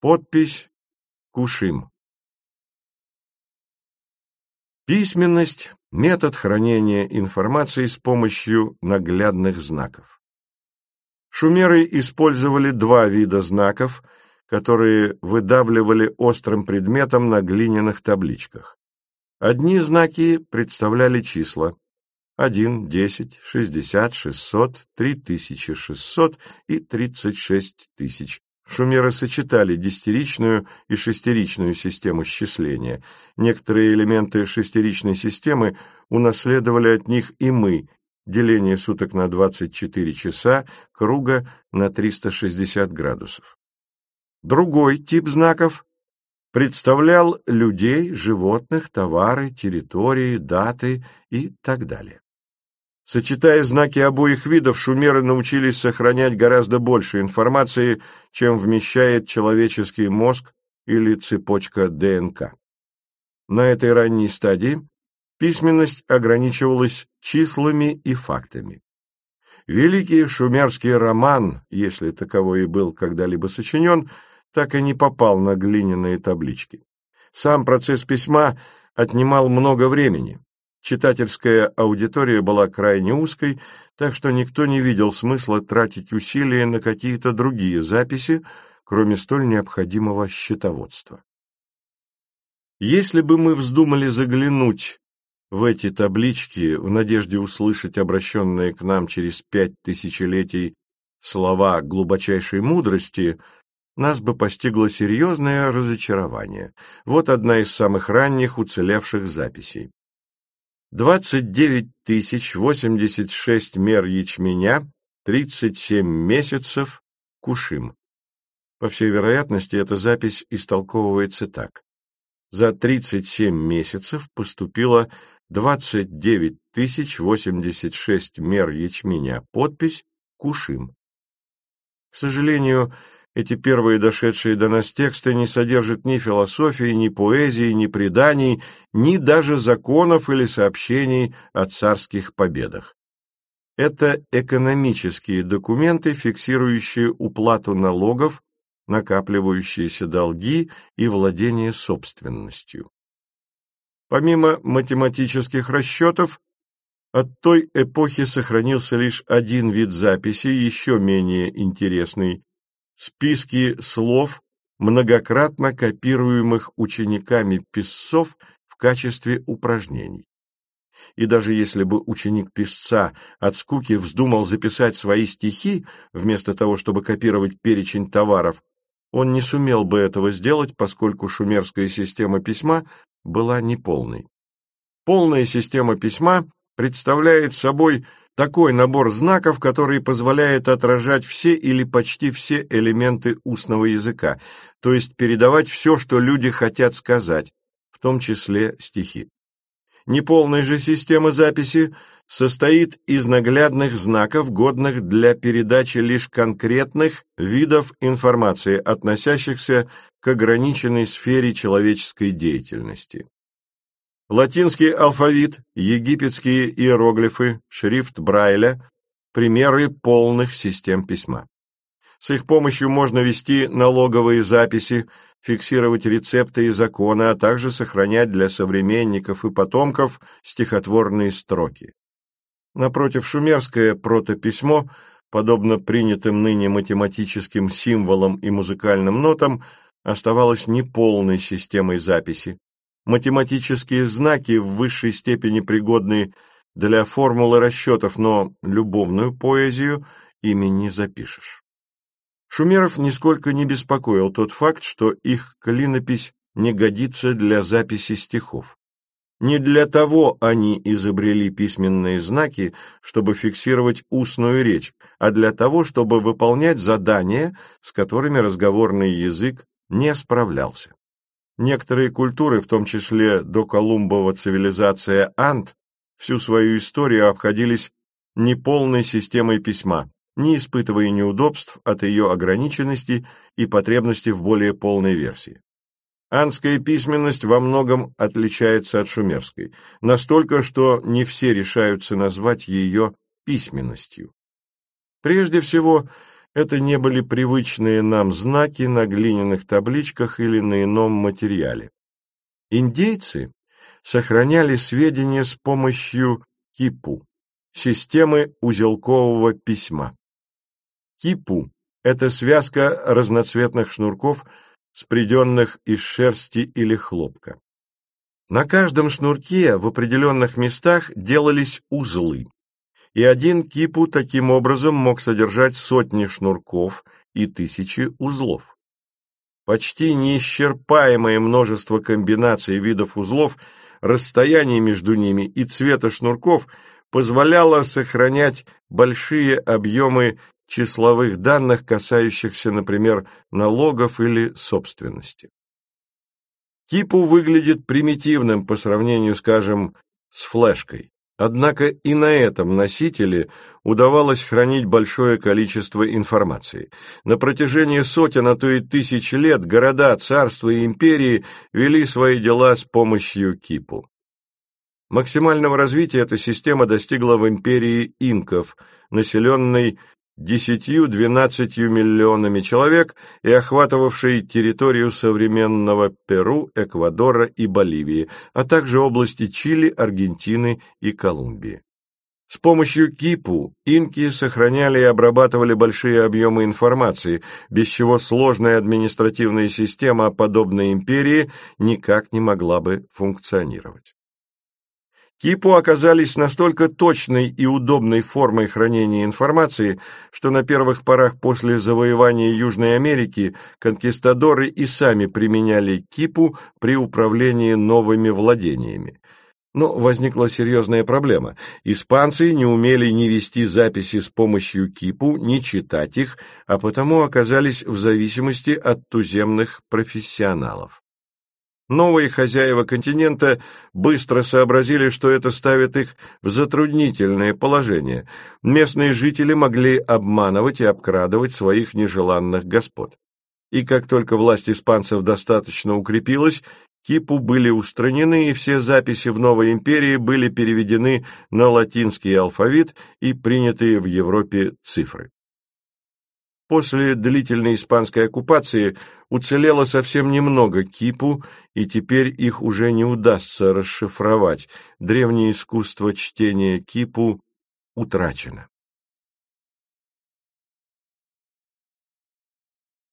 Подпись Кушим. Письменность – метод хранения информации с помощью наглядных знаков. Шумеры использовали два вида знаков, которые выдавливали острым предметом на глиняных табличках. Одни знаки представляли числа 1, 10, 60, 600, 3600 и 36 тысяч. Шумеры сочетали десятиричную и шестеричную систему счисления. Некоторые элементы шестеричной системы унаследовали от них и мы, деление суток на 24 часа, круга на 360 градусов. Другой тип знаков представлял людей, животных, товары, территории, даты и так далее. Сочетая знаки обоих видов, шумеры научились сохранять гораздо больше информации, чем вмещает человеческий мозг или цепочка ДНК. На этой ранней стадии письменность ограничивалась числами и фактами. Великий шумерский роман, если таковой и был когда-либо сочинен, так и не попал на глиняные таблички. Сам процесс письма отнимал много времени. Читательская аудитория была крайне узкой, так что никто не видел смысла тратить усилия на какие-то другие записи, кроме столь необходимого счетоводства. Если бы мы вздумали заглянуть в эти таблички в надежде услышать обращенные к нам через пять тысячелетий слова глубочайшей мудрости, нас бы постигло серьезное разочарование. Вот одна из самых ранних уцелевших записей. 29 тысяч 86 мер ячменя, 37 месяцев, кушим. По всей вероятности, эта запись истолковывается так. За 37 месяцев поступило 29 тысяч 86 мер ячменя. Подпись «Кушим». К сожалению, эти первые дошедшие до нас тексты не содержат ни философии, ни поэзии, ни преданий, ни даже законов или сообщений о царских победах. Это экономические документы, фиксирующие уплату налогов, накапливающиеся долги и владение собственностью. Помимо математических расчетов, от той эпохи сохранился лишь один вид записи, еще менее интересный списки слов, многократно копируемых учениками писцов в качестве упражнений. И даже если бы ученик писца от скуки вздумал записать свои стихи, вместо того, чтобы копировать перечень товаров, он не сумел бы этого сделать, поскольку шумерская система письма была неполной. Полная система письма представляет собой такой набор знаков, который позволяет отражать все или почти все элементы устного языка, то есть передавать все, что люди хотят сказать, в том числе стихи. Неполная же система записи состоит из наглядных знаков, годных для передачи лишь конкретных видов информации, относящихся к ограниченной сфере человеческой деятельности. Латинский алфавит, египетские иероглифы, шрифт Брайля – примеры полных систем письма. С их помощью можно вести налоговые записи, фиксировать рецепты и законы, а также сохранять для современников и потомков стихотворные строки. Напротив, шумерское протописьмо, подобно принятым ныне математическим символам и музыкальным нотам, оставалось неполной системой записи, математические знаки в высшей степени пригодны для формулы расчетов, но любовную поэзию ими не запишешь. Шумеров нисколько не беспокоил тот факт, что их клинопись не годится для записи стихов. Не для того они изобрели письменные знаки, чтобы фиксировать устную речь, а для того, чтобы выполнять задания, с которыми разговорный язык не справлялся. Некоторые культуры, в том числе доколумбова цивилизация Ант, всю свою историю обходились неполной системой письма, не испытывая неудобств от ее ограниченности и потребности в более полной версии. Анская письменность во многом отличается от шумерской, настолько, что не все решаются назвать ее письменностью. Прежде всего, Это не были привычные нам знаки на глиняных табличках или на ином материале. Индейцы сохраняли сведения с помощью кипу, системы узелкового письма. Кипу – это связка разноцветных шнурков, спреденных из шерсти или хлопка. На каждом шнурке в определенных местах делались узлы, и один кипу таким образом мог содержать сотни шнурков и тысячи узлов. Почти неисчерпаемое множество комбинаций видов узлов, расстояний между ними и цвета шнурков позволяло сохранять большие объемы числовых данных, касающихся, например, налогов или собственности. Кипу выглядит примитивным по сравнению, скажем, с флешкой. Однако и на этом носителе удавалось хранить большое количество информации. На протяжении сотен, а то и тысяч лет города, царства и империи вели свои дела с помощью кипу. Максимального развития эта система достигла в империи инков, населенной десятью-двенадцатью миллионами человек и охватывавшей территорию современного Перу, Эквадора и Боливии, а также области Чили, Аргентины и Колумбии. С помощью КИПУ инки сохраняли и обрабатывали большие объемы информации, без чего сложная административная система, подобной империи, никак не могла бы функционировать. Кипу оказались настолько точной и удобной формой хранения информации, что на первых порах после завоевания Южной Америки конкистадоры и сами применяли кипу при управлении новыми владениями. Но возникла серьезная проблема. Испанцы не умели ни вести записи с помощью кипу, ни читать их, а потому оказались в зависимости от туземных профессионалов. Новые хозяева континента быстро сообразили, что это ставит их в затруднительное положение. Местные жители могли обманывать и обкрадывать своих нежеланных господ. И как только власть испанцев достаточно укрепилась, Кипу были устранены, и все записи в новой империи были переведены на латинский алфавит и принятые в Европе цифры. После длительной испанской оккупации уцелело совсем немного кипу, и теперь их уже не удастся расшифровать. Древнее искусство чтения кипу утрачено.